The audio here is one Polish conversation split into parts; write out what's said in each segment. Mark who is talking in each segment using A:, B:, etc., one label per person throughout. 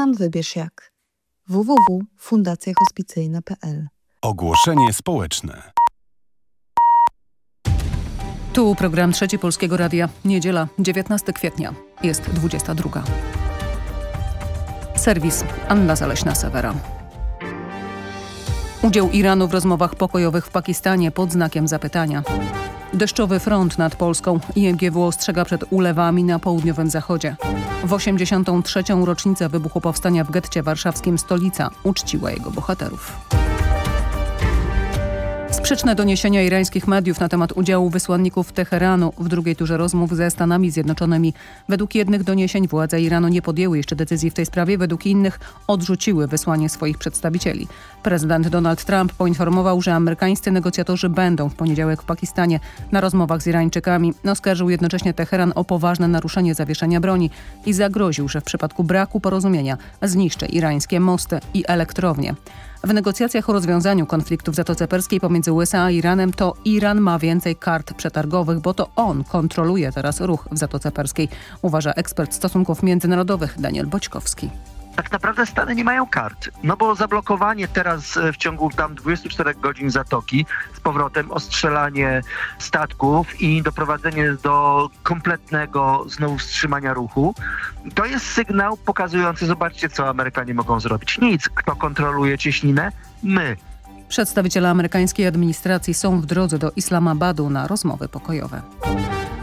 A: Sam wybierz jak. www.fundacjahospicyjna.pl
B: Ogłoszenie społeczne.
C: Tu program Trzeci Polskiego Radia. Niedziela, 19 kwietnia. Jest 22. Serwis Anna Zaleśna-Sewera. Udział Iranu w rozmowach pokojowych w Pakistanie pod znakiem zapytania. Deszczowy front nad Polską. IMGW ostrzega przed ulewami na południowym zachodzie. W 83. rocznicę wybuchu powstania w getcie warszawskim stolica uczciła jego bohaterów. Sprzeczne doniesienia irańskich mediów na temat udziału wysłanników Teheranu w drugiej turze rozmów ze Stanami Zjednoczonymi. Według jednych doniesień władze Iranu nie podjęły jeszcze decyzji w tej sprawie, według innych odrzuciły wysłanie swoich przedstawicieli. Prezydent Donald Trump poinformował, że amerykańscy negocjatorzy będą w poniedziałek w Pakistanie na rozmowach z Irańczykami. Oskarżył jednocześnie Teheran o poważne naruszenie zawieszenia broni i zagroził, że w przypadku braku porozumienia zniszczy irańskie mosty i elektrownie. W negocjacjach o rozwiązaniu konfliktu w Zatoce Perskiej pomiędzy USA a Iranem to Iran ma więcej kart przetargowych, bo to on kontroluje teraz ruch w Zatoce Perskiej, uważa ekspert stosunków międzynarodowych Daniel Boćkowski
D: tak naprawdę Stany nie mają kart. No bo zablokowanie teraz e, w ciągu tam 24 godzin zatoki z powrotem, ostrzelanie statków i doprowadzenie do kompletnego znowu wstrzymania ruchu, to jest sygnał pokazujący, zobaczcie co Amerykanie mogą zrobić. Nic. Kto kontroluje cieśninę? My.
C: Przedstawiciele amerykańskiej administracji są w drodze do Islamabadu na rozmowy pokojowe.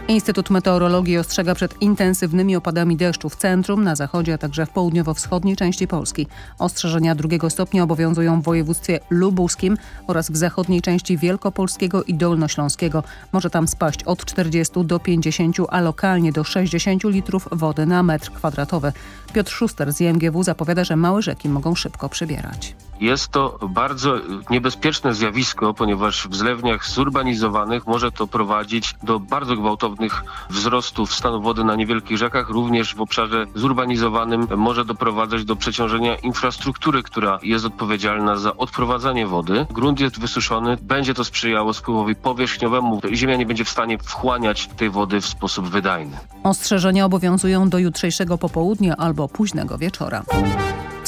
C: Instytut Meteorologii ostrzega przed intensywnymi opadami deszczu w centrum, na zachodzie, a także w południowo-wschodniej części Polski. Ostrzeżenia drugiego stopnia obowiązują w województwie lubuskim oraz w zachodniej części Wielkopolskiego i Dolnośląskiego. Może tam spaść od 40 do 50, a lokalnie do 60 litrów wody na metr kwadratowy. Piotr Szuster z IMGW zapowiada, że małe rzeki mogą szybko przybierać.
E: Jest to bardzo niebezpieczne zjawisko, ponieważ w zlewniach zurbanizowanych może to prowadzić do bardzo gwałtownych wzrostów stanu wody na niewielkich rzekach. Również w obszarze zurbanizowanym może doprowadzać do przeciążenia infrastruktury, która jest odpowiedzialna za odprowadzanie wody. Grunt jest wysuszony, będzie to sprzyjało spływowi powierzchniowemu. Ziemia nie będzie w stanie wchłaniać tej wody w sposób wydajny.
C: Ostrzeżenia obowiązują do jutrzejszego popołudnia albo późnego wieczora.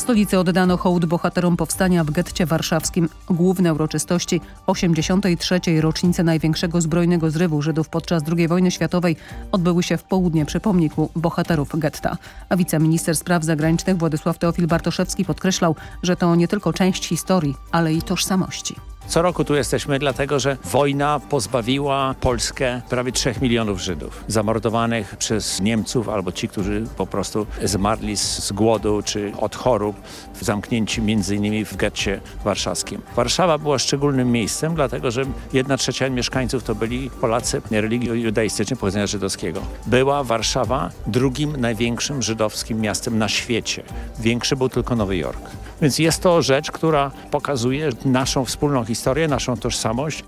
C: Stolicy oddano hołd bohaterom powstania w getcie warszawskim. Główne uroczystości 83. rocznicy największego zbrojnego zrywu Żydów podczas II wojny światowej odbyły się w południe przy pomniku bohaterów getta. A wiceminister spraw zagranicznych Władysław Teofil Bartoszewski podkreślał, że to nie tylko część historii, ale i tożsamości.
F: Co roku tu jesteśmy, dlatego że wojna pozbawiła Polskę prawie 3 milionów Żydów, zamordowanych przez Niemców albo ci, którzy po prostu zmarli z głodu czy od chorób, zamknięci między innymi w getcie warszawskim. Warszawa była szczególnym miejscem, dlatego że jedna trzecia mieszkańców to byli Polacy religii judaistycznej pochodzenia żydowskiego. Była Warszawa drugim największym żydowskim miastem na świecie. Większy był tylko Nowy Jork. Więc jest to rzecz, która pokazuje naszą wspólną historię, naszą tożsamość.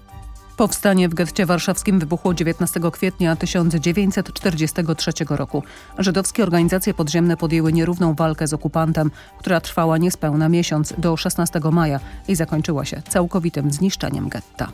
C: Powstanie w getcie warszawskim wybuchło 19 kwietnia 1943 roku. Żydowskie organizacje podziemne podjęły nierówną walkę z okupantem, która trwała niespełna miesiąc do 16 maja i zakończyła się całkowitym zniszczeniem getta.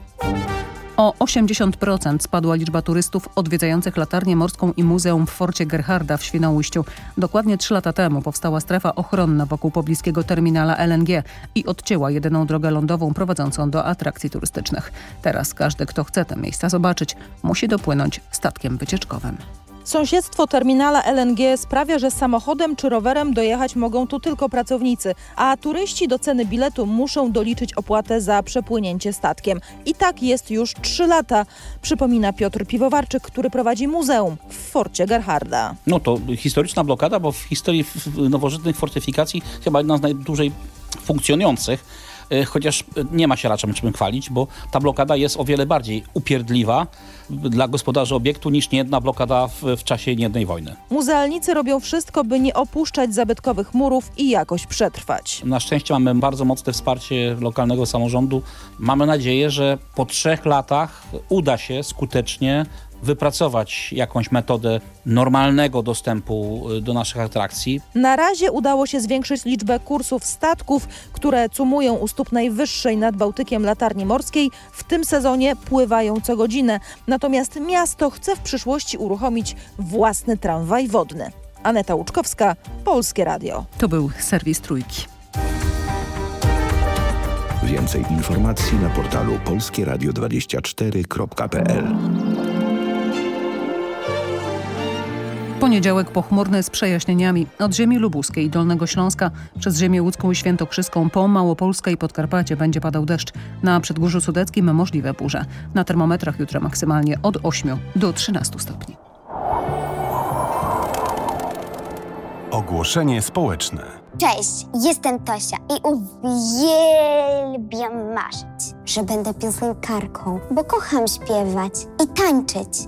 C: O 80% spadła liczba turystów odwiedzających latarnię morską i muzeum w Forcie Gerharda w Świnoujściu. Dokładnie trzy lata temu powstała strefa ochronna wokół pobliskiego terminala LNG i odcięła jedyną drogę lądową prowadzącą do atrakcji turystycznych. Teraz każdy, kto chce te miejsca zobaczyć, musi dopłynąć statkiem wycieczkowym.
G: Sąsiedztwo terminala LNG sprawia, że samochodem czy rowerem dojechać mogą tu tylko pracownicy, a turyści do ceny biletu muszą doliczyć opłatę za przepłynięcie statkiem. I tak jest już 3 lata, przypomina Piotr Piwowarczyk, który prowadzi muzeum w Forcie Gerharda.
H: No to historyczna blokada, bo w historii nowożytnych fortyfikacji chyba jedna z najdłużej funkcjonujących chociaż nie ma się raczej czym chwalić, bo ta blokada jest o wiele bardziej upierdliwa dla gospodarzy obiektu niż niejedna blokada w, w czasie niejednej wojny.
G: Muzealnicy robią wszystko, by nie opuszczać zabytkowych murów i jakoś przetrwać.
H: Na szczęście mamy bardzo mocne wsparcie lokalnego samorządu. Mamy nadzieję, że po trzech latach uda się skutecznie wypracować jakąś metodę normalnego dostępu y, do naszych atrakcji.
G: Na razie udało się zwiększyć liczbę kursów statków, które cumują u stóp najwyższej nad Bałtykiem latarni morskiej. W tym sezonie pływają co godzinę. Natomiast miasto chce w przyszłości uruchomić własny tramwaj wodny. Aneta Łuczkowska, Polskie Radio.
C: To był serwis Trójki.
A: Więcej informacji na portalu polskieradio24.pl
C: Poniedziałek pochmurny z przejaśnieniami. Od ziemi lubuskiej i Dolnego Śląska przez ziemię łódzką i świętokrzyską po Małopolskę i Podkarpacie będzie padał deszcz. Na Przedgórzu Sudeckim możliwe burze. Na termometrach jutro maksymalnie od 8 do 13 stopni.
B: Ogłoszenie społeczne.
I: Cześć, jestem Tosia i uwielbiam marzyć, że będę piosenkarką, bo kocham śpiewać i tańczyć,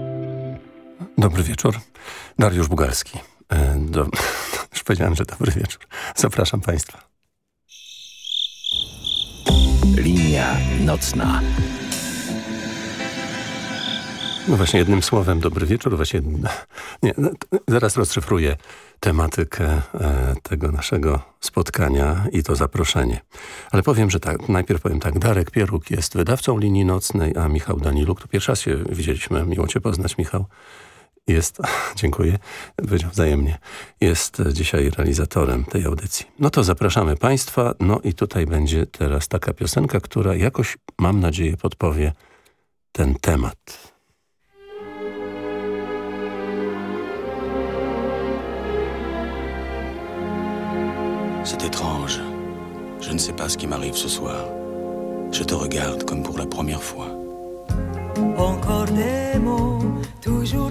J: Dobry wieczór. Dariusz Bugalski. E, do... Już powiedziałem, że dobry wieczór. Zapraszam Państwa.
A: Linia nocna.
J: No właśnie jednym słowem dobry wieczór. Właśnie, nie, no, zaraz rozszyfruję tematykę e, tego naszego spotkania i to zaproszenie. Ale powiem, że tak, najpierw powiem tak. Darek Pieruk jest wydawcą linii nocnej, a Michał Daniluk, to pierwszy raz się widzieliśmy, miło Cię poznać Michał, jest, dziękuję, powiedział wzajemnie, jest dzisiaj realizatorem tej audycji. No to zapraszamy Państwa, no i tutaj będzie teraz taka piosenka, która jakoś, mam nadzieję, podpowie ten temat.
K: C'est étrange. Je ne sais pas ce qui m'arrive ce soir. Je te regarde comme pour la première fois.
L: Encore des mots, toujours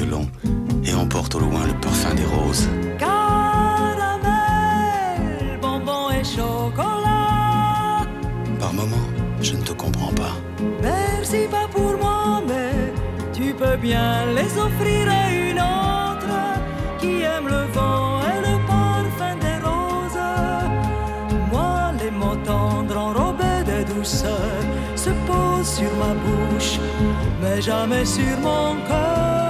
K: violon et emporte au loin le parfum des roses.
L: Caramel, bonbon et chocolat.
K: Par moments, je ne te comprends pas.
L: Merci pas pour moi, mais tu peux bien les offrir à une autre qui aime le vent et le parfum des roses. Moi, les mots tendres enrobés de douceur se posent sur ma bouche, mais jamais sur mon cœur.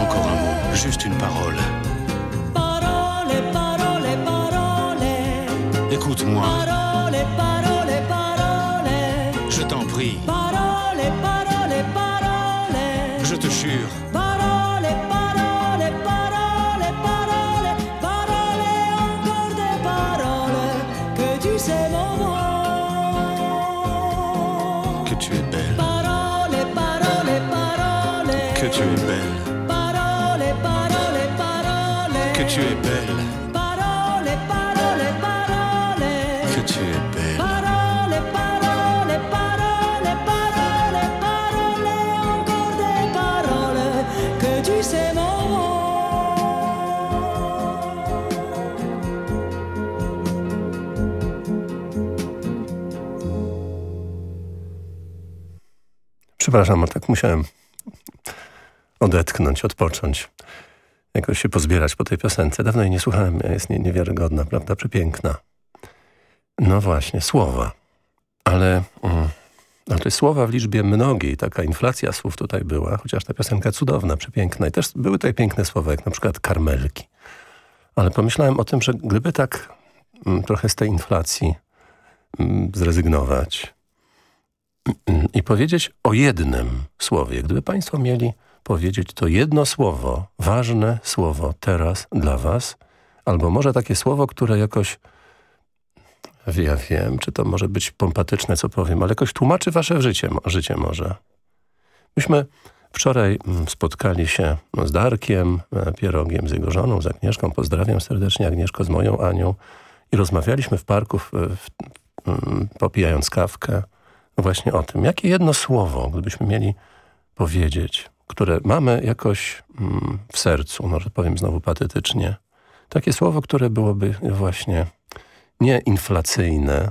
L: Encore un mot, juste une parole.
K: Parole, parole, parole.
L: Écoute-moi,
K: Parole, parole, parole.
L: je t'en prie,
J: Przepraszam, ale tak musiałem odetchnąć, odpocząć. Jakoś się pozbierać po tej piosence. Dawno jej nie słuchałem, jest nie, niewiarygodna, prawda? Przepiękna. No właśnie, słowa. Ale, mm, jest słowa w liczbie mnogiej. Taka inflacja słów tutaj była, chociaż ta piosenka cudowna, przepiękna. I też były tutaj piękne słowa, jak na przykład karmelki. Ale pomyślałem o tym, że gdyby tak mm, trochę z tej inflacji mm, zrezygnować, i powiedzieć o jednym słowie. Gdyby Państwo mieli powiedzieć to jedno słowo, ważne słowo teraz dla Was, albo może takie słowo, które jakoś, ja wiem, czy to może być pompatyczne, co powiem, ale jakoś tłumaczy Wasze życie, życie może. Myśmy wczoraj mm, spotkali się z Darkiem, e, Pierogiem, z jego żoną, z Agnieszką. Pozdrawiam serdecznie Agnieszko, z moją Anią. I rozmawialiśmy w parku, w, w, mm, popijając kawkę, właśnie o tym. Jakie jedno słowo, gdybyśmy mieli powiedzieć, które mamy jakoś mm, w sercu, może powiem znowu patetycznie, takie słowo, które byłoby właśnie nie inflacyjne,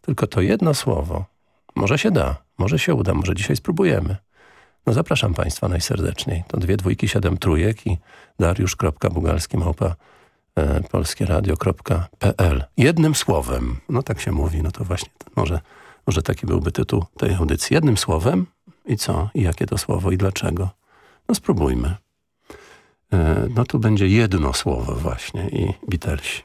J: tylko to jedno słowo. Może się da, może się uda, może dzisiaj spróbujemy. No zapraszam Państwa najserdeczniej. To dwie dwójki, siedem trójek i dariusz.bugalski małpa e, polskieradio.pl. Jednym słowem, no tak się mówi, no to właśnie może może taki byłby tytuł tej audycji. Jednym słowem i co? I jakie to słowo i dlaczego? No spróbujmy. E, No tu będzie jedno słowo właśnie i Beatlesi.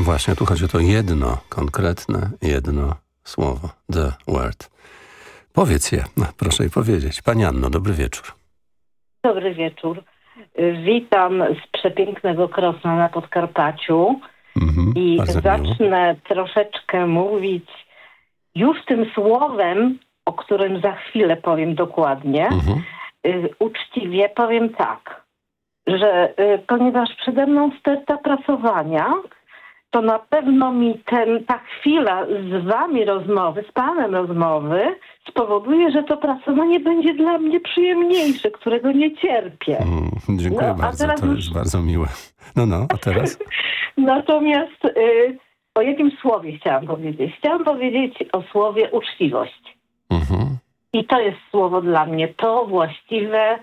M: No właśnie, tu chodzi o to jedno, konkretne jedno słowo. The word. Powiedz je, no, proszę jej powiedzieć. Pani Anno, dobry wieczór.
N: Dobry wieczór. Witam z przepięknego Krosna na Podkarpaciu
M: Mhm,
N: i
M: bardzo miło.
N: zacznę troszeczkę mówić już tym słowem, o którym za chwilę powiem dokładnie.
M: Mhm.
N: Y, Uczciwie powiem tak, że y, ponieważ przede mną sterta pracowania, to na pewno mi ten, ta chwila z wami rozmowy, z panem rozmowy spowoduje, że to pracowanie będzie dla mnie przyjemniejsze, którego nie cierpię.
M: Mm, dziękuję
N: No,
M: bardzo,
N: teraz
M: to
N: już-
M: bardzo miłe. No, no, a teraz?
N: Natomiast y, o jakim słowie chciałam powiedzieć? Chciałam powiedzieć o słowie uczciwość.
M: Mhm.
N: I to jest słowo dla mnie to właściwe,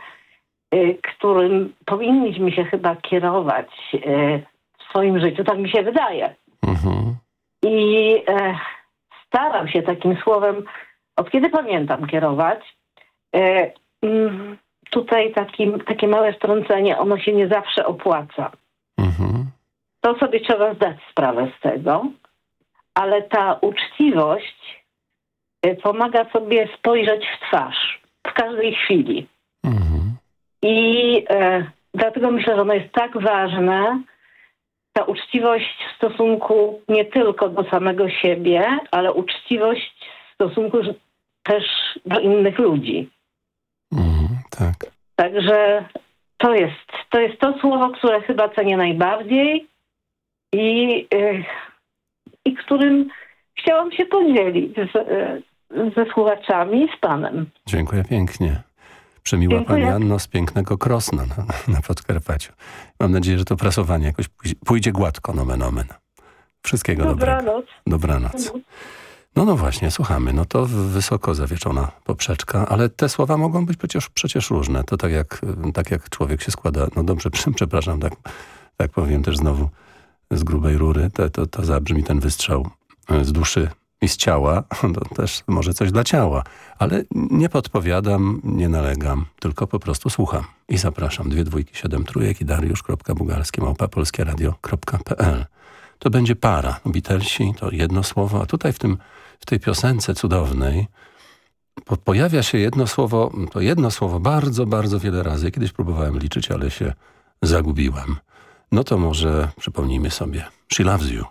N: y, którym powinniśmy się chyba kierować y, w swoim życiu. Tak mi się wydaje.
M: Mhm.
N: I e, staram się takim słowem, od kiedy pamiętam, kierować. E, mm, tutaj takim, takie małe wtrącenie, ono się nie zawsze opłaca.
M: Mhm.
N: To sobie trzeba zdać sprawę z tego, ale ta uczciwość e, pomaga sobie spojrzeć w twarz w każdej chwili.
M: Mhm.
N: I e, dlatego myślę, że ono jest tak ważne, ta uczciwość w stosunku nie tylko do samego siebie, ale uczciwość w stosunku też do innych ludzi.
M: Mhm. Tak.
N: Także to jest, to jest to słowo, które chyba cenię najbardziej i, y, i którym chciałam się podzielić z, y, ze słuchaczami, z panem.
M: Dziękuję pięknie. Przemiła
N: Dziękuję.
M: Pani Anno z pięknego Krosna na, na Podkarpaciu. Mam nadzieję, że to prasowanie jakoś pójdzie, gładko, nomen omen. Wszystkiego dobrego.
N: Dobranoc.
M: Dobranoc. No, no właśnie, słuchamy. No to wysoko zawieszona poprzeczka, ale te słowa mogą być przecież, przecież różne. To tak jak, tak jak człowiek się składa, no dobrze, przepraszam, tak, tak powiem też znowu z grubej rury, to, to, to zabrzmi ten wystrzał z duszy i z ciała, to też może coś dla ciała. Ale nie podpowiadam, nie nalegam, tylko po prostu słucham. I zapraszam. Dwie dwójki, siedem trójek i dariusz.bugalski małpa polskieradio.pl To będzie para. Beatlesi to jedno słowo, a tutaj w, tym, w tej piosence cudownej po, pojawia się jedno słowo, to jedno słowo bardzo, bardzo wiele razy. Kiedyś próbowałem liczyć, ale się zagubiłem. No to może przypomnijmy sobie. She loves you.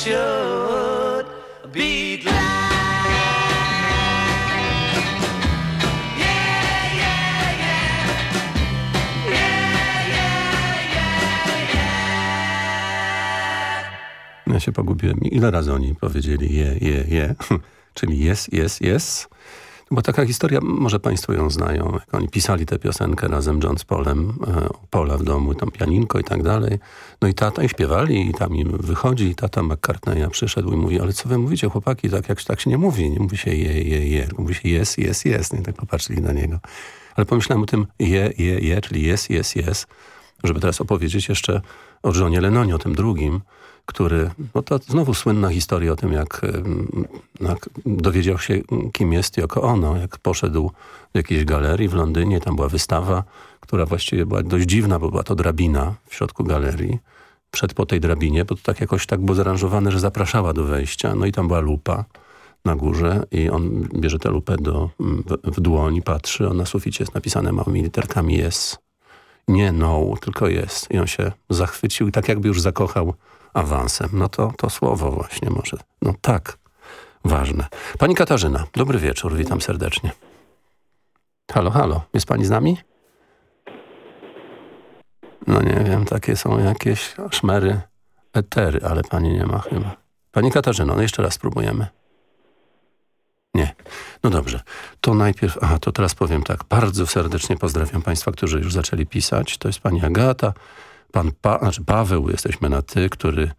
O: should be glad.
J: Ja się pogubiłem. Ile razy oni powiedzieli je, je, je, czyli jest, jest, jest. Bo taka historia, może państwo ją znają, jak oni pisali tę piosenkę razem John z Polem, e, Pola w domu, tam pianinko i tak dalej. No i tata, i śpiewali i tam im wychodzi i tata McCartneya przyszedł i mówi, ale co wy mówicie chłopaki, tak jak tak się nie mówi, nie mówi się je, je, je, mówi się jest, jest, jest. Nie tak popatrzyli na niego. Ale pomyślałem o tym je, je, je, czyli jest, jest, jest, żeby teraz opowiedzieć jeszcze o Johnie Lennonie, o tym drugim, który, no to znowu słynna historia o tym, jak, jak dowiedział się, kim jest Yoko Ono, jak poszedł do jakiejś galerii w Londynie, tam była wystawa, która właściwie była dość dziwna, bo była to drabina w środku galerii. Przed po tej drabinie, bo to tak jakoś tak było zaaranżowane, że zapraszała do wejścia. No i tam była lupa na górze i on bierze tę lupę do, w, w dłoń, patrzy, a na suficie jest napisane małymi literkami jest. Nie no, tylko jest. I on się zachwycił i tak jakby już zakochał awansem. No to, to słowo właśnie może. No tak, ważne. Pani Katarzyna, dobry wieczór, witam serdecznie. Halo, halo, jest pani z nami? No nie wiem, takie są jakieś szmery, etery, ale pani nie ma chyba. Pani Katarzyno, no jeszcze raz spróbujemy. Nie. No dobrze. To najpierw, aha, to teraz powiem tak. Bardzo serdecznie pozdrawiam państwa, którzy już zaczęli pisać. To jest pani Agata, pan pa, znaczy Paweł, jesteśmy na ty, który,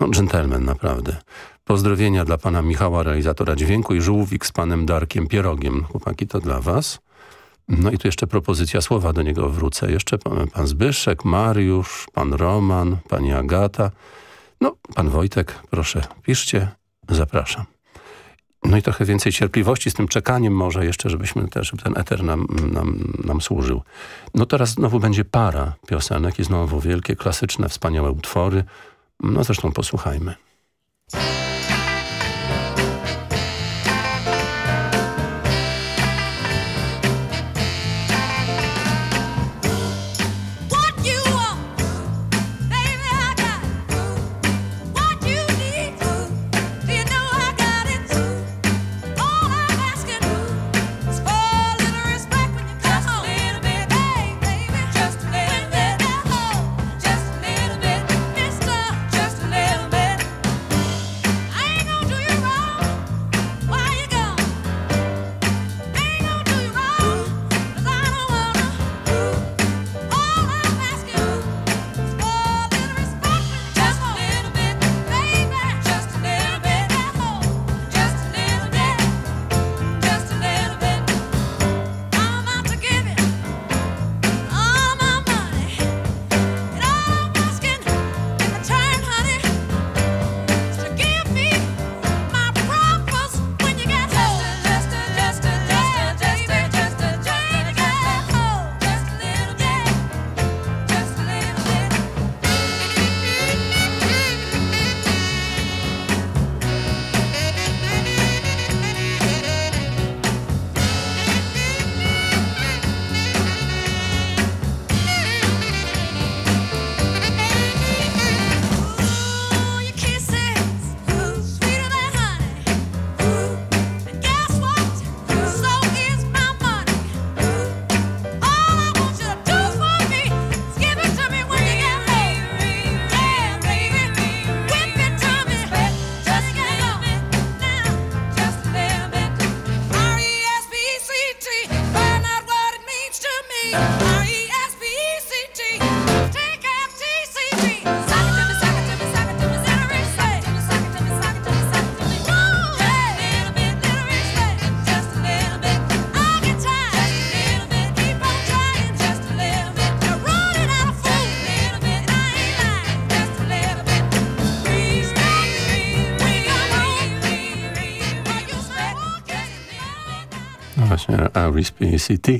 J: no dżentelmen naprawdę. Pozdrowienia dla pana Michała, realizatora dźwięku i żółwik z panem Darkiem Pierogiem. Chłopaki, to dla was. No i tu jeszcze propozycja słowa, do niego wrócę. Jeszcze pan, pan Zbyszek, Mariusz, pan Roman, pani Agata. No, pan Wojtek, proszę, piszcie, zapraszam. No i trochę więcej cierpliwości z tym czekaniem może jeszcze, żebyśmy też, żeby ten eter nam, nam, nam służył. No teraz znowu będzie para piosenek i znowu wielkie, klasyczne, wspaniałe utwory. No zresztą posłuchajmy. R.E.S.P.C.T.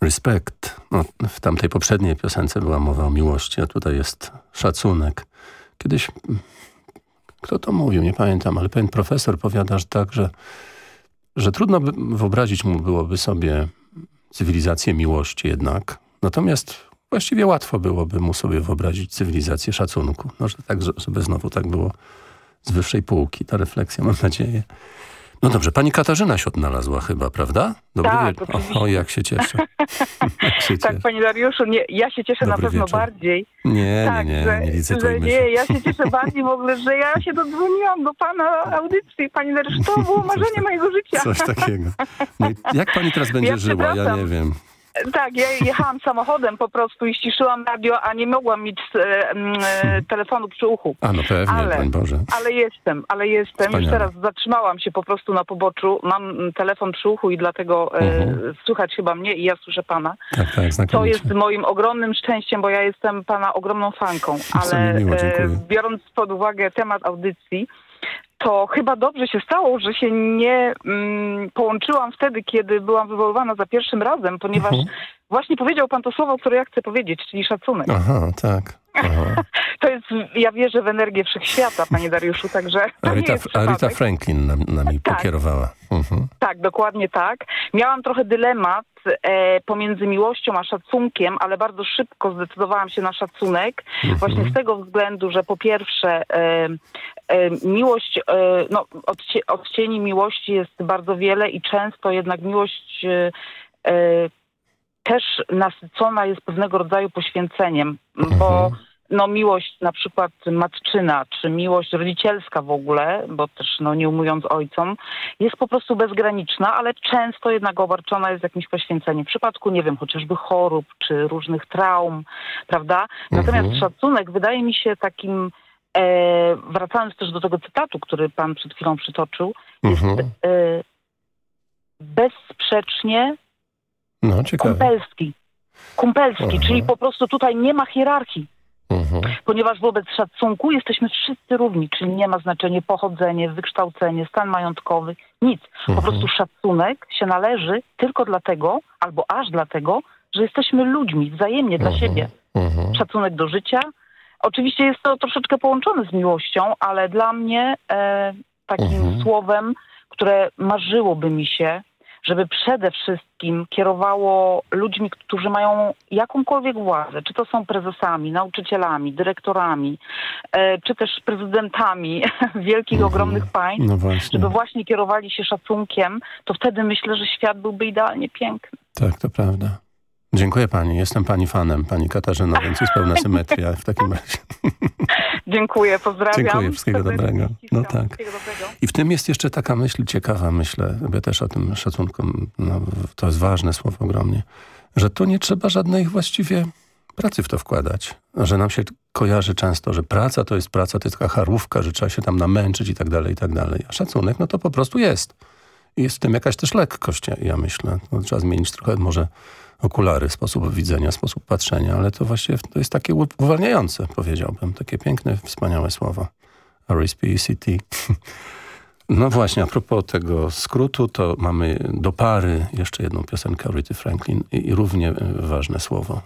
J: Respect. No, w tamtej poprzedniej piosence była mowa o miłości, a tutaj jest szacunek. Kiedyś, kto to mówił, nie pamiętam, ale pewien profesor powiada, że tak, że, że trudno by wyobrazić mu byłoby sobie cywilizację miłości jednak. Natomiast właściwie łatwo byłoby mu sobie wyobrazić cywilizację szacunku. No, że tak, żeby znowu tak było z wyższej półki. Ta refleksja, mam nadzieję, No dobrze, pani Katarzyna się odnalazła chyba, prawda? Dobry
P: Tak,
J: wieczór. O, o, jak się cieszę. jak się
P: Tak,
J: cieszę.
P: panie Dariuszu, nie, ja się cieszę
J: Dobry
P: na pewno
J: wieczór.
P: bardziej.
J: Nie,
P: tak,
J: nie, nie,
P: że,
J: nie
P: że
J: licytujmy
P: nie, ja się cieszę bardziej w ogóle, że ja się dodzwoniłam do pana audycji, panie Dariuszu, to było marzenie mojego życia.
J: Coś takiego. No jak pani teraz będzie
P: Ja
J: żyła? Ja nie wiem.
P: Tak, ja jechałam samochodem po prostu i ściszyłam radio, a nie mogłam mieć e, e, telefonu przy uchu.
J: A no pewnie,
P: Ale-
J: Boże.
P: Ale jestem, ale jestem. Już
J: Wspaniale.
P: teraz zatrzymałam się po prostu na poboczu. Mam telefon przy uchu i dlatego e,
J: Mhm.
P: słychać chyba mnie i ja słyszę pana.
J: Tak, tak,
P: To jest moim ogromnym szczęściem, bo ja jestem pana ogromną fanką, ale
J: mi miło,
P: e, biorąc pod uwagę temat audycji, to chyba dobrze się stało, że się nie mm, połączyłam wtedy, kiedy byłam wywoływana za pierwszym razem, ponieważ
J: Mhm.
P: właśnie powiedział pan to słowo, które ja chcę powiedzieć, czyli szacunek.
J: Aha, tak. Aha.
P: To jest, ja wierzę w energię wszechświata, panie Dariuszu, także
J: Arita
P: przypadek.
J: Franklin nam, nami
P: Tak.
J: pokierowała. Mhm.
P: Tak, dokładnie tak. Miałam trochę dylemat e, pomiędzy miłością a szacunkiem, ale bardzo szybko zdecydowałam się na szacunek.
J: Mhm.
P: Właśnie z tego względu, że po pierwsze e, e, miłość, e, no odcie, odcieni miłości jest bardzo wiele i często jednak miłość e, e, też nasycona jest pewnego rodzaju poświęceniem, bo no miłość na przykład matczyna, czy miłość rodzicielska w ogóle, bo też no nie umując ojcom, jest po prostu bezgraniczna, ale często jednak obarczona jest jakimś poświęceniem. W przypadku, nie wiem, chociażby chorób, czy różnych traum, prawda? Natomiast
Q: Mhm.
P: szacunek wydaje mi się takim, e, wracając też do tego cytatu, który pan przed chwilą przytoczył,
J: Mhm.
P: e, bezsprzecznie
J: No, ciekawe.
P: kumpelski. Kumpelski,
J: Aha.
P: czyli po prostu tutaj nie ma hierarchii
J: Mhm.
P: ponieważ wobec szacunku jesteśmy wszyscy równi, czyli nie ma znaczenia pochodzenie, wykształcenie, stan majątkowy, nic. Po
J: Mhm.
P: prostu szacunek się należy tylko dlatego, albo aż dlatego, że jesteśmy ludźmi, wzajemnie dla siebie.
J: Mhm.
P: Szacunek do życia. Oczywiście jest to troszeczkę połączone z miłością, ale dla mnie e, takim słowem, które marzyłoby mi się, żeby przede wszystkim kierowało ludźmi, którzy mają jakąkolwiek władzę, czy to są prezesami, nauczycielami, dyrektorami, e, czy też prezydentami wielkich, ogromnych państw,
J: No właśnie.
P: żeby właśnie kierowali się szacunkiem, to wtedy myślę, że świat byłby idealnie piękny.
J: Tak, to prawda. Dziękuję pani. Jestem pani fanem, pani Katarzyna, więc jest pełna symetria w takim razie.
P: Dziękuję, pozdrawiam.
J: Dziękuję, wszystkiego
P: Serdecznie
J: dobrego. No tak. I w tym jest jeszcze taka myśl ciekawa, myślę, ja też o tym szacunku, no, to jest ważne słowo ogromnie, że tu nie trzeba żadnej właściwie pracy w to wkładać. Że nam się kojarzy często, że praca to jest praca, to jest taka charówka, że trzeba się tam namęczyć i tak dalej, i tak dalej. A szacunek, no to po prostu jest. I jest w tym jakaś też lekkość, ja, ja myślę. No, trzeba zmienić trochę może okulary, sposób widzenia, sposób patrzenia, ale to właściwie to jest takie uwalniające, powiedziałbym. Takie piękne, wspaniałe słowo. R.E.S.P.E.C.T. No właśnie, a propos tego skrótu, to mamy do pary jeszcze jedną piosenkę Arethy Franklin i, równie e, ważne słowo.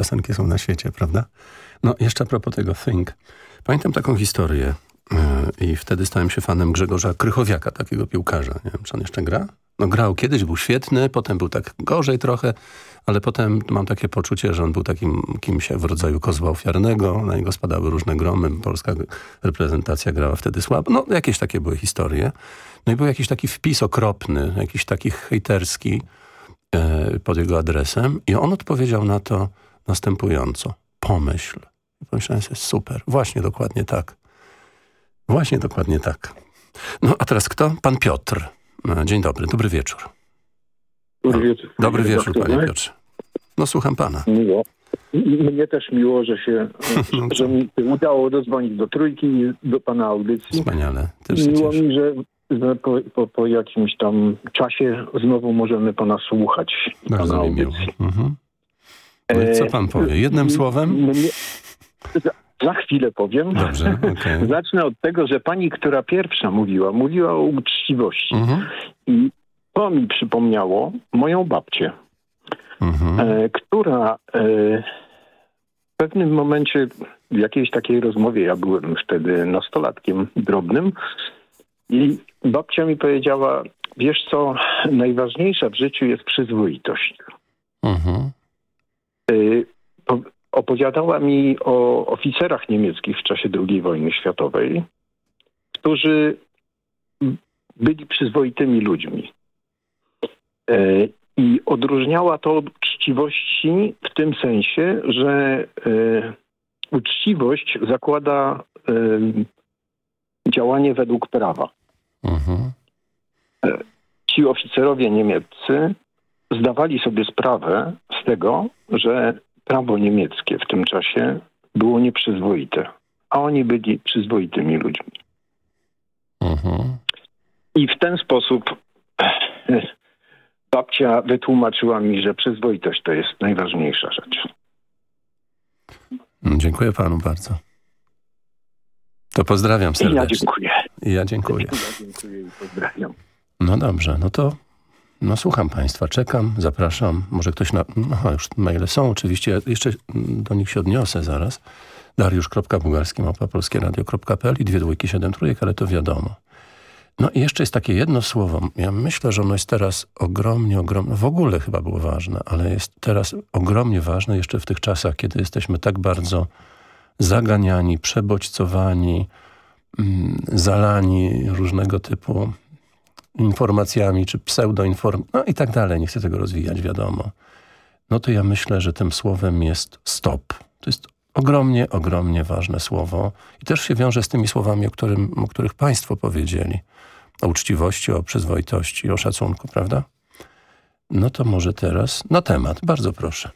J: Piosenki są na świecie, prawda? No, jeszcze a propos tego Think. Pamiętam taką historię yy, i wtedy stałem się fanem Grzegorza Krychowiaka, takiego piłkarza. Nie wiem, czy on jeszcze gra? No grał kiedyś, był świetny, potem był tak gorzej trochę, ale potem mam takie poczucie, że on był takim kimś w rodzaju kozła ofiarnego, na niego spadały różne gromy, polska reprezentacja grała wtedy słabo. No, jakieś takie były historie. No i był jakiś taki wpis okropny, jakiś taki hejterski e, pod jego adresem i on odpowiedział na to następująco. Pomyśl. I pomyślałem sobie, super, właśnie dokładnie tak. Właśnie dokładnie tak. No a teraz kto? Pan Piotr. E, Dzień dobry, dobry wieczór.
R: Dobry wieczór.
J: Dobry wieczór, panie Piotrze. No słucham pana.
R: Miło. I Mnie też miło, że się że mi udało dodzwonić do trójki i do pana audycji.
J: Wspaniale. Też
R: Miło mi, że, po, po, po jakimś tam czasie znowu możemy pana słuchać.
J: Bardzo
R: pana
J: mi miło.
R: audycji.
J: Mhm. I co pan powie? Jednym
R: E,
J: słowem?
R: Za, chwilę powiem.
J: Dobrze, okej.
R: Zacznę od tego, że pani, która pierwsza mówiła, mówiła o uczciwości.
J: Mhm.
R: I to mi przypomniało moją babcię,
J: Mhm.
R: e, która e, w pewnym momencie w jakiejś takiej rozmowie, ja byłem wtedy nastolatkiem drobnym i babcia mi powiedziała, wiesz co, najważniejsza w życiu jest przyzwoitość.
J: Mhm.
R: E, opowiadała mi o oficerach niemieckich w czasie II wojny światowej, którzy byli przyzwoitymi ludźmi. E, I odróżniała to od uczciwości w tym sensie, że e, uczciwość zakłada działanie według prawa.
J: Mhm.
R: Ci oficerowie niemieccy zdawali sobie sprawę z tego, że prawo niemieckie w tym czasie było nieprzyzwoite, a oni byli przyzwoitymi ludźmi.
J: Mhm.
R: I w ten sposób babcia wytłumaczyła mi, że przyzwoitość to jest najważniejsza rzecz.
J: Mm, Dziękuję panu bardzo. To pozdrawiam
R: I
J: serdecznie.
R: ja dziękuję.
J: I ja dziękuję.
R: Ja dziękuję i pozdrawiam.
J: No dobrze, no to no słucham państwa, czekam, zapraszam. Może ktoś na... No już maile są oczywiście, jeszcze do nich się odniosę zaraz. Dariusz.bugalski, małpa polskieradio.pl i dwie dwójki, siedem trójek, ale to wiadomo. No i jeszcze jest takie jedno słowo. Ja myślę, że ono jest teraz ogromnie, ogromnie, w ogóle chyba było ważne, ale jest teraz ogromnie ważne jeszcze w tych czasach, kiedy jesteśmy tak bardzo zaganiani, przebodźcowani, mm, zalani różnego typu informacjami, czy pseudoinform... No i tak dalej, nie chcę tego rozwijać, wiadomo. No to ja myślę, że tym słowem jest stop. To jest ogromnie, ogromnie ważne słowo i też się wiąże z tymi słowami, o, którym, o których państwo powiedzieli. O uczciwości, o przyzwoitości, o szacunku, prawda? No to może teraz na temat. Bardzo proszę.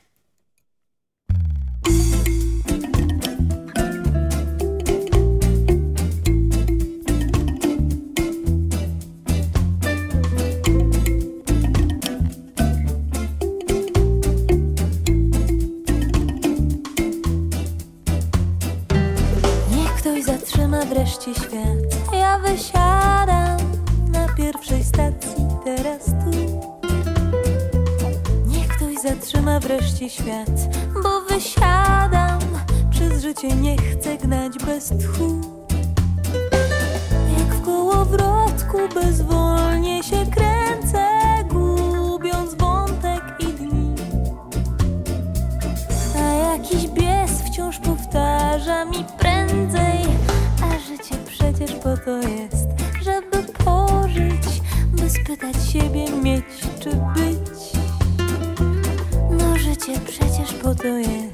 S: Wreszcie świat. Ja wysiadam na pierwszej stacji teraz tu. Niech ktoś zatrzyma wreszcie świat, bo wysiadam. Przez życie nie chcę gnać bez tchu. Jak w kołowrotku bezwolnie się kręcę, gubiąc wątek i dni. A jakiś bies wciąż powtarza mi prędzej przecież po to jest, żeby pożyć By spytać siebie mieć czy być. No życie przecież po to jest,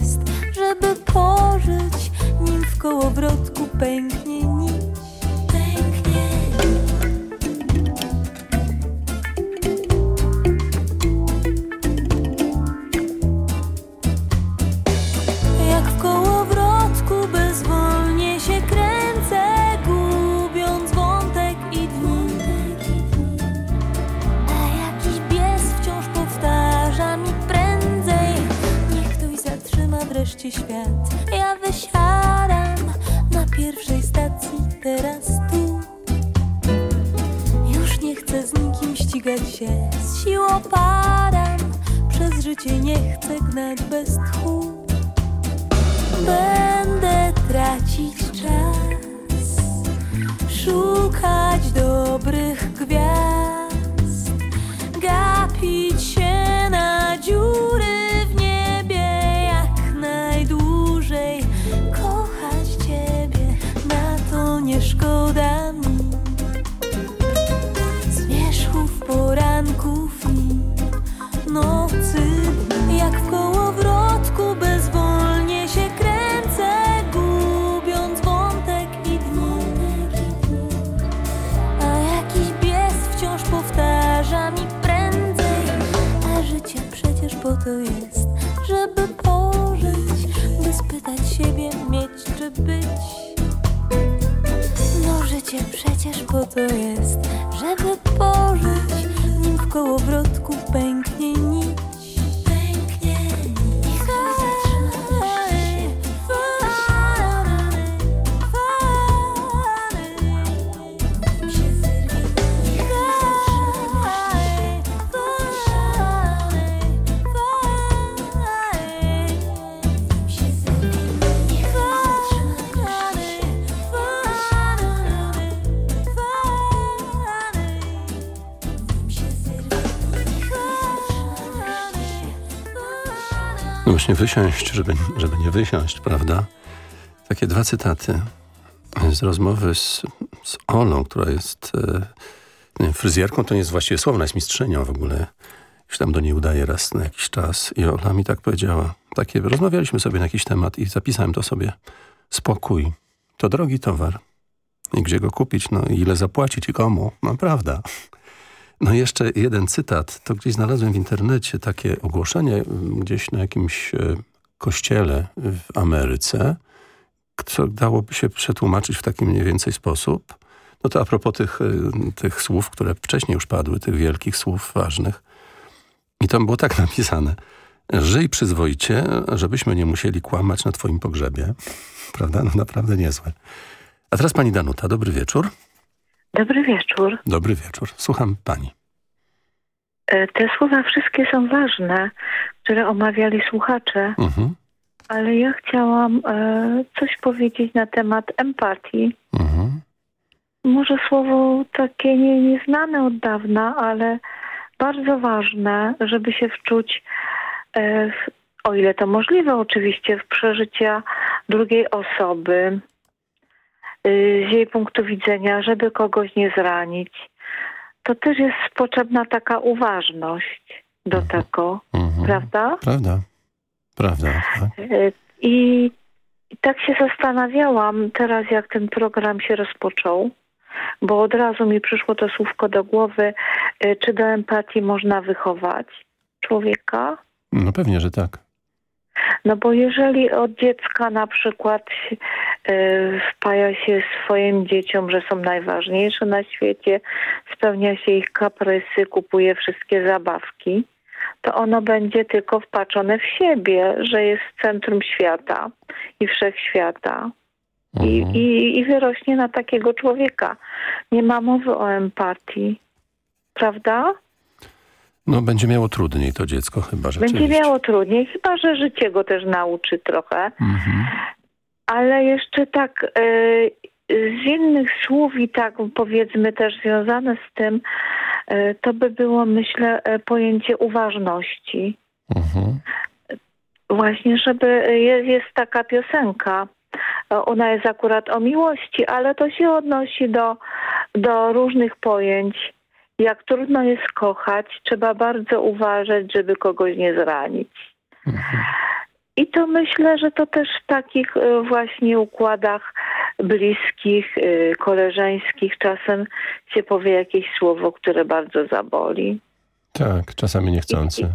S: nim w
J: właśnie wysiąść, żeby, żeby nie wysiąść, prawda? Takie dwa cytaty z rozmowy z, z Olą, która jest e, wiem, fryzjerką, to nie jest właściwie słowo, ona jest mistrzynią w ogóle. Już tam do niej udaje raz na jakiś czas. I Ola mi tak powiedziała. Takie, rozmawialiśmy sobie na jakiś temat i zapisałem to sobie. Spokój. To drogi towar. I gdzie go kupić? No i ile zapłacić i komu? No prawda. No jeszcze jeden cytat. To gdzieś znalazłem w internecie takie ogłoszenie m, gdzieś na jakimś e, kościele w Ameryce, co dałoby się przetłumaczyć w taki mniej więcej sposób. No to a propos tych, e, tych słów, które wcześniej już padły, tych wielkich słów ważnych. I tam było tak napisane. Żyj przyzwoicie, żebyśmy nie musieli kłamać na twoim pogrzebie. Prawda? No naprawdę niezłe. A teraz pani Danuta, dobry wieczór.
T: Dobry wieczór.
J: Dobry wieczór. Słucham pani.
T: E, Te słowa wszystkie są ważne, które omawiali słuchacze,
J: Mhm.
T: ale ja chciałam e, coś powiedzieć na temat empatii.
J: Mhm.
T: Może słowo takie nie, nieznane od dawna, ale bardzo ważne, żeby się wczuć, e, w, o ile to możliwe oczywiście, w przeżycia drugiej osoby, z jej punktu widzenia, żeby kogoś nie zranić. To też jest potrzebna taka uważność do tego, prawda?
J: Prawda. Prawda. Tak.
T: E, I i tak się zastanawiałam teraz, jak ten program się rozpoczął, bo od razu mi przyszło to słówko do głowy, e, czy do empatii można wychować człowieka?
J: No pewnie, że tak.
T: No bo jeżeli od dziecka na przykład e, wpaja się swoim dzieciom, że są najważniejsze na świecie, spełnia się ich kaprysy, kupuje wszystkie zabawki, to ono będzie tylko wpatrzone w siebie, że jest centrum świata i wszechświata. I, i, I wyrośnie na takiego człowieka. Nie ma mowy o empatii. Prawda?
J: No będzie miało trudniej to dziecko chyba rzeczywiście.
T: Będzie miało trudniej, chyba że życie go też nauczy trochę.
J: Mhm.
T: Ale jeszcze tak e, z innych słów i tak powiedzmy też związane z tym, e, to by było myślę e, pojęcie uważności. Właśnie, żeby jest, jest taka piosenka. Ona jest akurat o miłości, ale to się odnosi do, do różnych pojęć. Jak trudno jest kochać, trzeba bardzo uważać, żeby kogoś nie zranić. I to myślę, że to też w takich e, właśnie układach bliskich, e, koleżeńskich czasem się powie jakieś słowo, które bardzo zaboli.
J: Tak, czasami niechcący.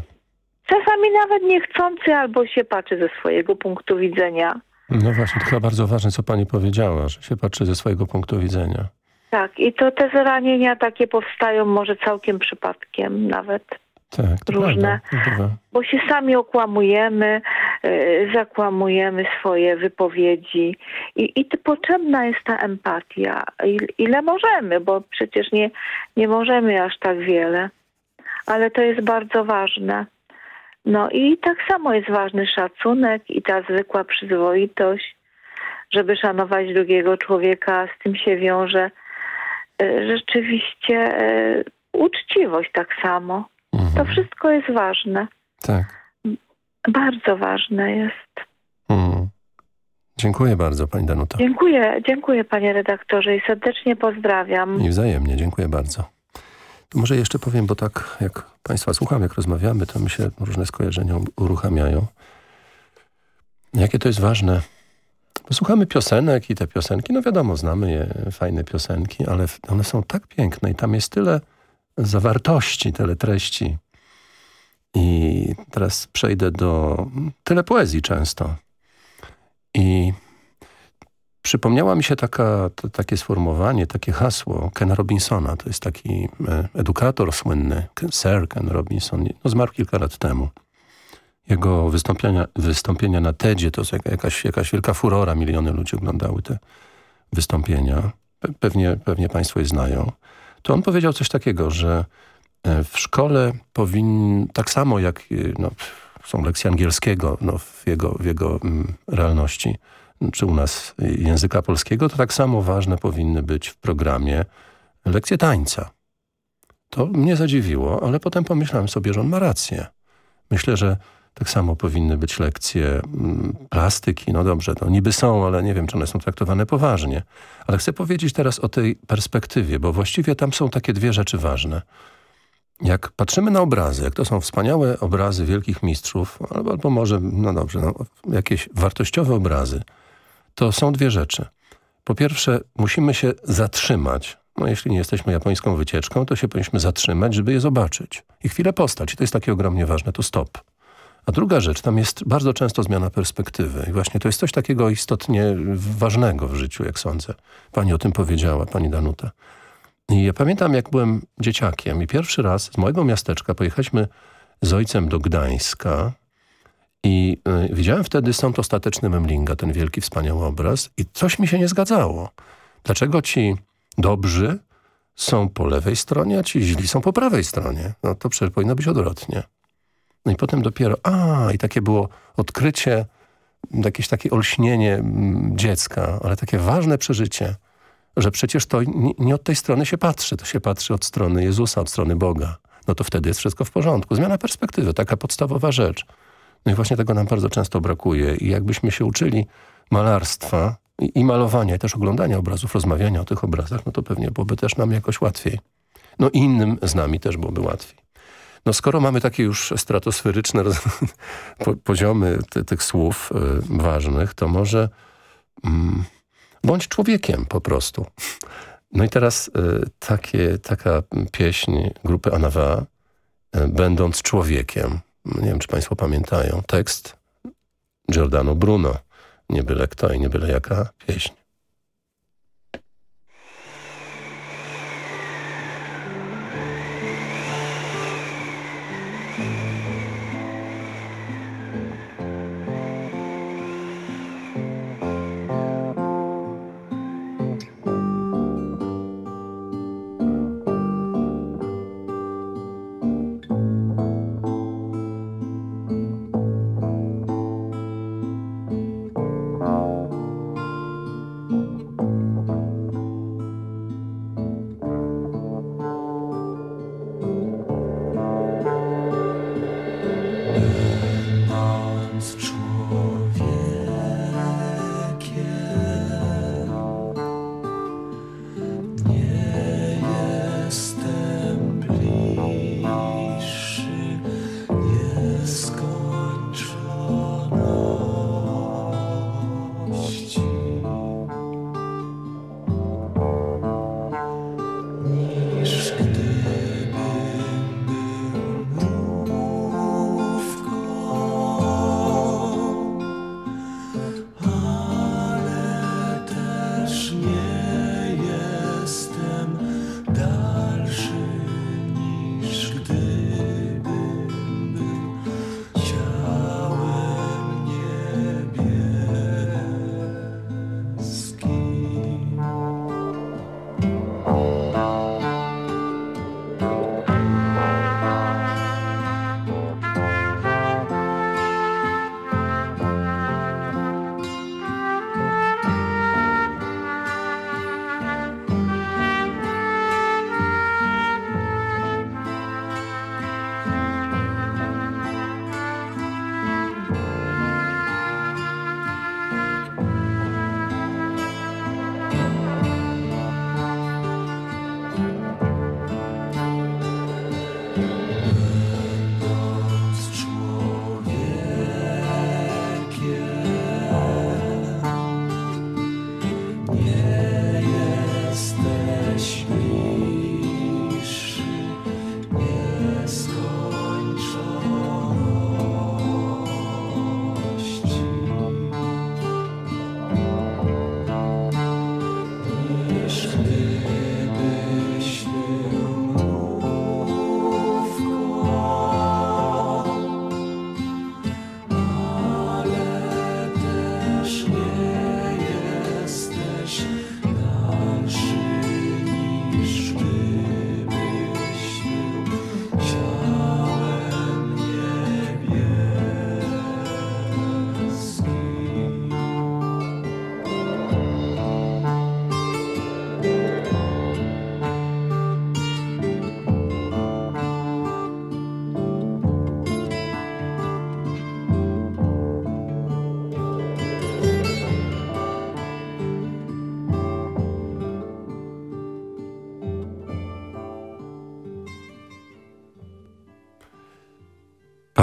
T: Czasami nawet niechcący albo się patrzy ze swojego punktu widzenia.
J: No właśnie, to chyba bardzo ważne, co pani powiedziała, że się patrzy ze swojego punktu widzenia.
T: Tak, i to te zranienia takie powstają może całkiem przypadkiem nawet.
J: Tak,
T: Różne.
J: prawda.
T: Bo się sami okłamujemy, y, zakłamujemy swoje wypowiedzi i, i potrzebna jest ta empatia. Il- Ile możemy, bo przecież nie, nie możemy aż tak wiele. Ale to jest bardzo ważne, No i tak samo jest ważny szacunek i ta zwykła przyzwoitość, żeby szanować drugiego człowieka, z tym się wiąże rzeczywiście e, uczciwość tak samo. To wszystko jest ważne.
J: Tak.
T: Bardzo ważne jest.
J: Mm. Dziękuję bardzo Pani Danuto.
T: Dziękuję, dziękuję panie redaktorze i serdecznie pozdrawiam.
J: I wzajemnie, dziękuję bardzo. To może jeszcze powiem, bo tak jak Państwa słucham, jak rozmawiamy, to mi się różne skojarzenia uruchamiają. Jakie to jest ważne. Bo słuchamy piosenek i te piosenki, no wiadomo, znamy je, fajne piosenki, ale one są tak piękne i tam jest tyle zawartości, tyle treści. I teraz przejdę do tyle poezji często. I przypomniała mi się taka, to, takie sformułowanie, takie hasło Kena Robinsona. To jest taki e, edukator słynny, Sir Ken Robinson. No, zmarł kilka lat temu. Jego wystąpienia, wystąpienia na TEDzie to jest jakaś, jakaś wielka furora. Miliony ludzi oglądały te wystąpienia. Pe pewnie, pewnie Państwo je znają. To on powiedział coś takiego, że e, w szkole powinien, tak samo jak no, są lekcje angielskiego no, w jego, w jego mm, realności, czy u nas języka polskiego, to tak samo ważne powinny być w programie lekcje tańca. To mnie zadziwiło, ale potem pomyślałem sobie, że on ma rację. Myślę, że tak samo powinny być lekcje mm, plastyki. No dobrze, to niby są, ale nie wiem, czy one są traktowane poważnie. Ale chcę powiedzieć teraz o tej perspektywie, bo właściwie tam są takie dwie rzeczy ważne. Jak patrzymy na obrazy, jak to są wspaniałe obrazy wielkich mistrzów, albo, albo może, no dobrze, no, jakieś wartościowe obrazy, to są dwie rzeczy. Po pierwsze, musimy się zatrzymać. No, jeśli nie jesteśmy japońską wycieczką, to się powinniśmy zatrzymać, żeby je zobaczyć. I chwilę postać. I to jest takie ogromnie ważne, to stop. A druga rzecz, tam jest bardzo często zmiana perspektywy. I właśnie to jest coś takiego istotnie ważnego w życiu, jak sądzę. Pani o tym powiedziała, pani Danuta. I ja pamiętam, jak byłem dzieciakiem i pierwszy raz z mojego miasteczka pojechaliśmy z ojcem do Gdańska i y, widziałem wtedy Sąd Ostateczny Memlinga, ten wielki, wspaniały obraz i coś mi się nie zgadzało. Dlaczego ci dobrzy są po lewej stronie, a ci źli są po prawej stronie? No to przecież powinno być odwrotnie. No i potem dopiero, a i takie było odkrycie, jakieś takie olśnienie dziecka, ale takie ważne przeżycie, że przecież to nie, nie od tej strony się patrzy, to się patrzy od strony Jezusa, od strony Boga. No to wtedy jest wszystko w porządku. Zmiana perspektywy, taka podstawowa rzecz. No i właśnie tego nam bardzo często brakuje i jakbyśmy się uczyli malarstwa i, i malowania, i też oglądania obrazów, rozmawiania o tych obrazach, no to pewnie byłoby też nam jakoś łatwiej. No i innym z nami też byłoby łatwiej. No skoro mamy takie już stratosferyczne poziomy tych słów y, ważnych, to może mm, bądź człowiekiem po prostu. No i teraz y, takie, taka pieśń grupy Anawa, y, będąc człowiekiem. Nie wiem, czy państwo pamiętają. Tekst Giordano Bruno. Nie byle kto i nie byle jaka pieśń.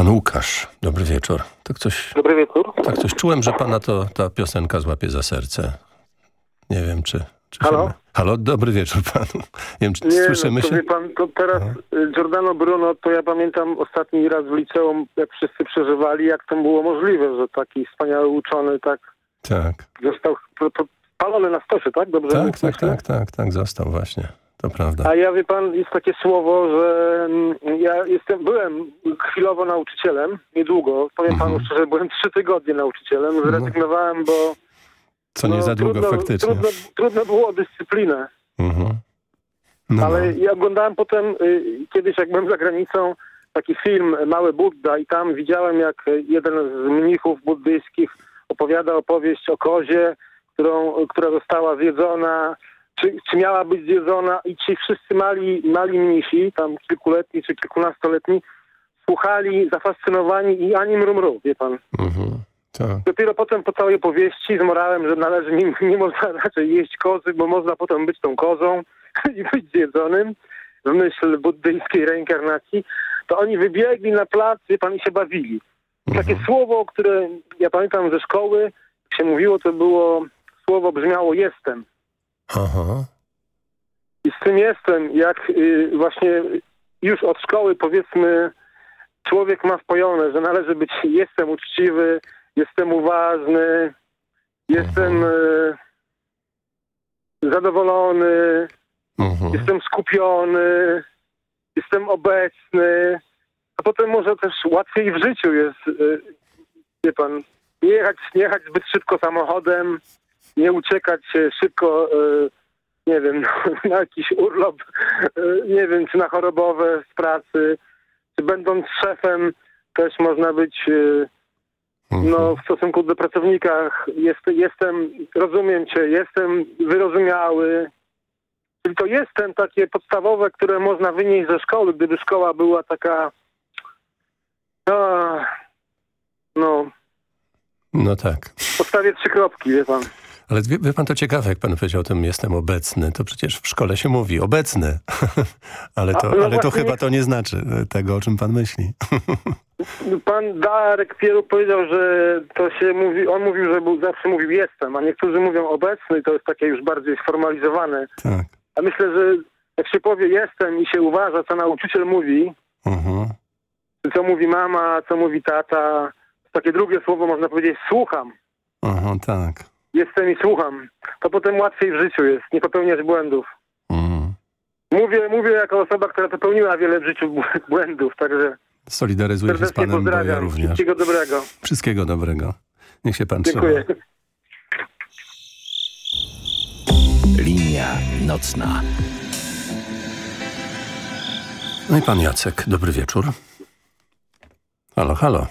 J: Pan Łukasz, dobry wieczór. Tak coś,
U: Dobry wieczór.
J: tak coś czułem, że pana to ta piosenka złapie za serce. Nie wiem, czy... czy
U: Halo?
J: Się... Halo, dobry wieczór panu. Nie wiem, czy
U: Nie,
J: słyszymy
U: no,
J: się?
U: pan, to teraz y, Giordano Bruno, to ja pamiętam ostatni raz w liceum, jak wszyscy przeżywali, jak to było możliwe, że taki wspaniały uczony tak
J: Tak.
U: został p- p- spalony na stosie, tak? Dobrze
J: Tak, tak, tak, tak, tak, został właśnie. To prawda.
U: A ja wie pan, jest takie słowo, że mm, ja jestem, byłem chwilowo nauczycielem, niedługo, powiem
J: Mhm.
U: panu szczerze, byłem trzy tygodnie nauczycielem, zrezygnowałem, bo
J: Co nie
U: no,
J: za długo
U: trudno,
J: faktycznie.
U: Trudno, trudno było o dyscyplinę.
J: Mhm. No,
U: Ale ja oglądałem potem y, kiedyś, jak byłem za granicą, taki film Mały Budda i tam widziałem, jak jeden z mnichów buddyjskich opowiada opowieść o kozie, którą, która została zjedzona, czy, czy miała być zjedzona i ci wszyscy mali, mali mnisi, tam kilkuletni czy kilkunastoletni, słuchali zafascynowani i ani mrumru, wie pan.
J: Mhm. Tak.
U: Dopiero potem po całej opowieści z morałem, że należy nie, nie można raczej jeść kozy, bo można potem być tą kozą i być zjedzonym w myśl buddyjskiej reinkarnacji, to oni wybiegli na plac, wie pan, i się bawili. I Takie słowo, które ja pamiętam ze szkoły, jak się mówiło, to było, słowo brzmiało jestem.
J: Aha.
U: I z tym jestem, jak y, właśnie już od szkoły powiedzmy człowiek ma wpojone, że należy być jestem uczciwy, jestem uważny, jestem y, zadowolony,
J: Mhm.
U: jestem skupiony, jestem obecny, a potem może też łatwiej w życiu jest, y, wie pan, nie jechać, nie jechać zbyt szybko samochodem, nie uciekać się szybko, y, nie wiem, na jakiś urlop, y, nie wiem, czy na chorobowe z pracy, czy będąc szefem też można być no, w stosunku do pracownika jest, jestem, rozumiem cię, jestem wyrozumiały. Tylko jestem takie podstawowe, które można wynieść ze szkoły, gdyby szkoła była taka no, no
J: No tak.
U: postawię trzy kropki, wie pan.
J: Ale wie, wie pan, to ciekawe, jak pan powiedział o tym jestem obecny. To przecież w szkole się mówi obecny. ale to,
U: A, no
J: ale to chyba to nie znaczy e, tego, o czym pan myśli.
U: Pan Darek Pieru powiedział, że to się mówi, on mówił, że był, zawsze mówił jestem, a niektórzy mówią obecny to jest takie już bardziej sformalizowane.
J: Tak.
U: A myślę, że jak się powie jestem i się uważa, co nauczyciel mówi,
J: Mhm.
U: co mówi mama, co mówi tata, takie drugie słowo można powiedzieć słucham.
J: Aha, tak.
U: Jestem i słucham. To potem łatwiej w życiu jest, nie popełniać błędów.
J: Mhm.
U: Mówię, mówię jako osoba, która popełniła wiele w życiu bł- błędów, także
J: Solidaryzuję się z panem, bo ja
U: pozdrawiam.
J: również.
U: Wszystkiego dobrego.
J: Wszystkiego dobrego. Niech się pan
U: Dziękuję.
J: trzyma.
A: Linia nocna.
J: No i pan Jacek, dobry wieczór. Halo, halo.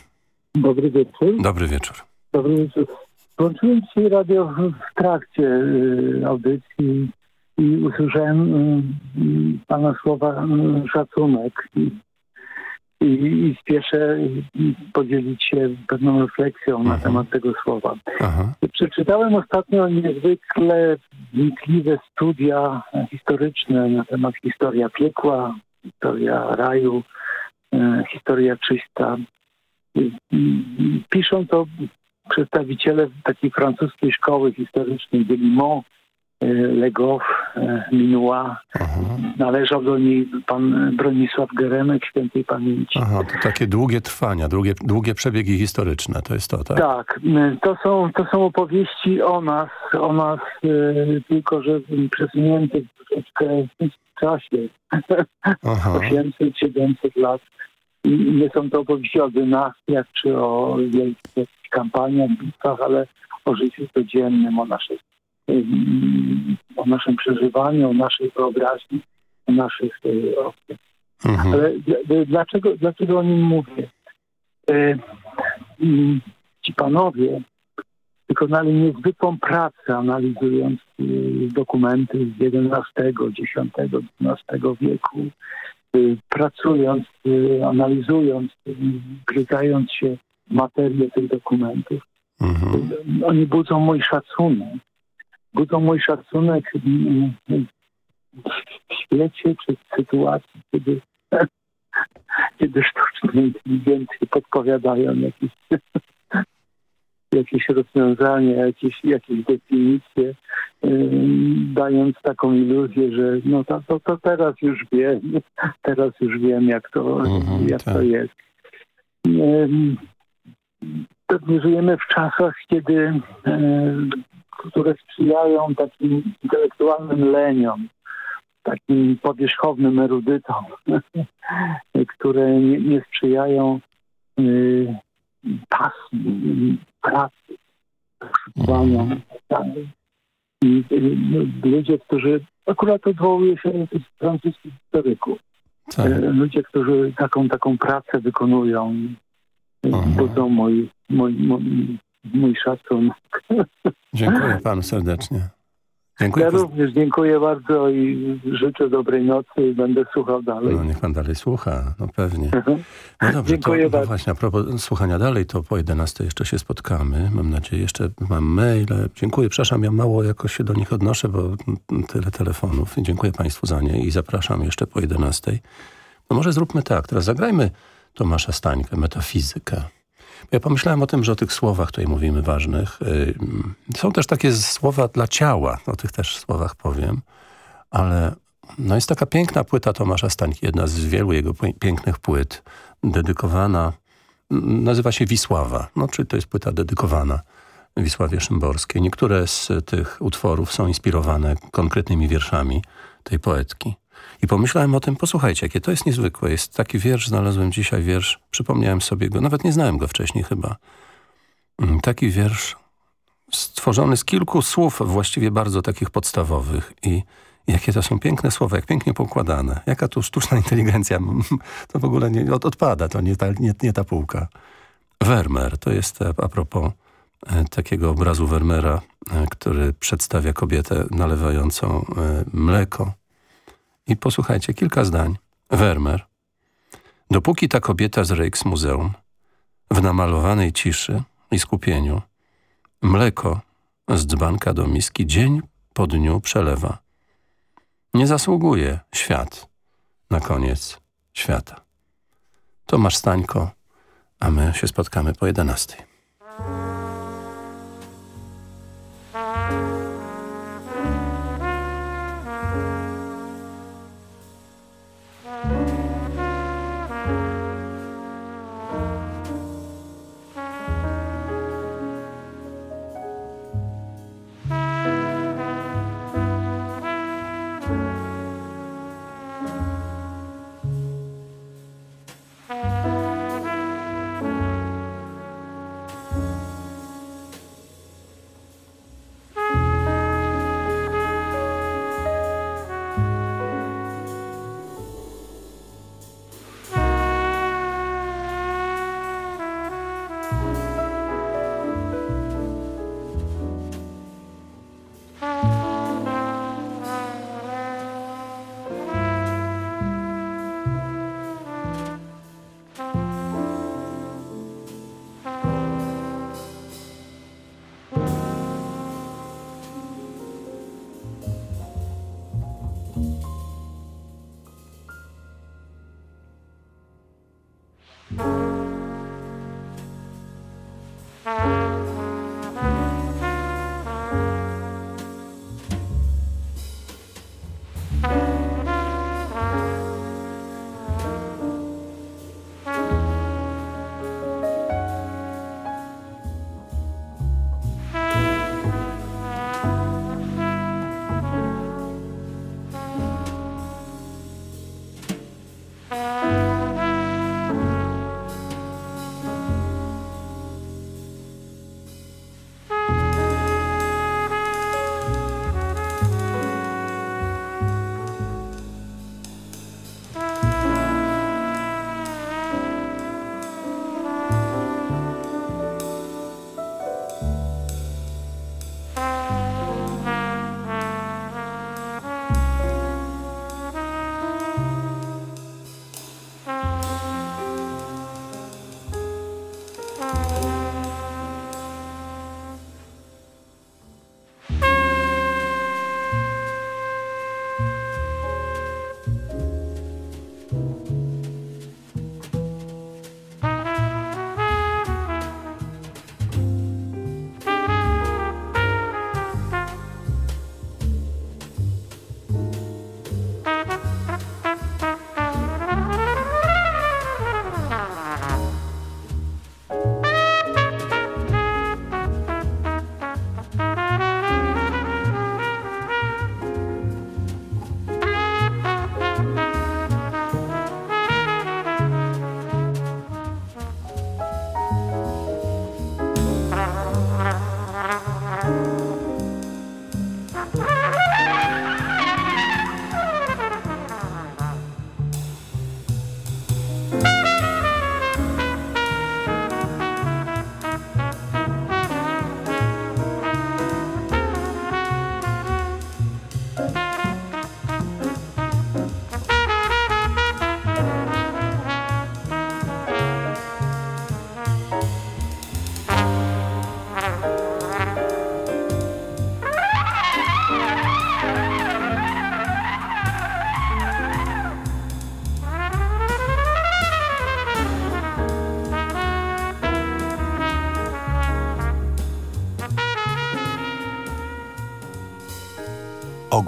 V: Dobry wieczór.
J: Dobry wieczór.
V: Dobry wieczór. Włączyłem dzisiaj radio w trakcie y, audycji i usłyszałem y, y, pana słowa szacunek i, i, i spieszę podzielić się pewną refleksją na temat tego słowa.
J: Aha.
V: Przeczytałem ostatnio niezwykle wnikliwe studia historyczne na temat historia piekła, historia raju, historia czysta. Piszą to przedstawiciele takiej francuskiej szkoły historycznej Delimont, e, Legoff, e, Minua. Należał do niej pan Bronisław Geremek, świętej pamięci.
J: Aha, to takie długie trwania, długie, długie przebiegi historyczne, to jest to, tak?
V: Tak, to są, to są opowieści o nas, o nas, e, tylko że przesunięte troszeczkę w czasie.
J: Aha.
V: 800-700 lat. Nie są to opowieści o dynastiach czy o wielkich kampaniach, bitwach, ale o życiu codziennym, o, naszej, ym, o naszym przeżywaniu, o naszej wyobraźni, o naszych y, o, ale d- d- dlaczego, dlaczego o nim mówię? E, mm, Ci panowie wykonali niezwykłą pracę analizując y, dokumenty z XI, X, XII wieku, pracując, y, analizując, y, wgryzając się w materię tych dokumentów. Y, Oni budzą mój szacunek. Budzą mój szacunek mm, w świecie czy w sytuacji, kiedy kiedy sztuczne inteligencje podpowiadają jakieś, jakieś rozwiązania, jakieś, jakieś definicje, dając taką iluzję, że no to, to, to teraz już wiem, teraz już wiem jak to, jak to jest. Pewnie żyjemy w czasach, kiedy, które sprzyjają takim intelektualnym leniom, takim powierzchownym erudytom, które nie, nie sprzyjają y, pasji, pracy, poszukiwaniom. itd. I y, ludzie, którzy, akurat odwołuje się do tych francuskich historyków, E, ludzie, którzy taką, taką pracę wykonują, budzą mój, mój, mój, mój szacunek.
J: Dziękuję panu serdecznie. Dziękuję.
V: Ja również dziękuję bardzo i życzę dobrej nocy i będę słuchał dalej.
J: No niech pan dalej słucha, no pewnie. No dobrze,
V: Dziękuję
J: to, no
V: bardzo.
J: właśnie a propos słuchania dalej, to po 11 jeszcze się spotkamy. Mam nadzieję, jeszcze mam maile. Dziękuję, przepraszam, ja mało jakoś się do nich odnoszę, bo tyle telefonów. Dziękuję państwu za nie i zapraszam jeszcze po 11. No może zróbmy tak, teraz zagrajmy Tomasza Stańkę, metafizykę. Ja pomyślałem o tym, że o tych słowach tutaj mówimy ważnych. y, Są też takie słowa dla ciała, o tych też słowach powiem, ale no jest taka piękna płyta Tomasza Stańki, jedna z wielu jego pi- pięknych płyt, dedykowana, nazywa się Wisława, no czyli to jest płyta dedykowana Wisławie Szymborskiej. Niektóre z tych utworów są inspirowane konkretnymi wierszami tej poetki. I pomyślałem o tym, posłuchajcie, jakie to jest niezwykłe. Jest taki wiersz, znalazłem dzisiaj wiersz, przypomniałem sobie go, nawet nie znałem go wcześniej chyba. Mm, Taki wiersz stworzony z kilku słów, właściwie bardzo takich podstawowych i jakie to są piękne słowa, jak pięknie poukładane. Jaka tu sztuczna inteligencja, to w ogóle nie, od, odpada, to nie ta, nie, nie ta półka. Vermeer, to jest e, a propos e, takiego obrazu Vermeera, e, który przedstawia kobietę nalewającą mleko. I posłuchajcie, kilka zdań. Vermeer. Dopóki ta kobieta z Rijksmuzeum w namalowanej ciszy i skupieniu mleko z dzbanka do miski dzień po dniu przelewa. Nie zasługuje świat na koniec świata. Tomasz Stańko, a my się spotkamy po 11.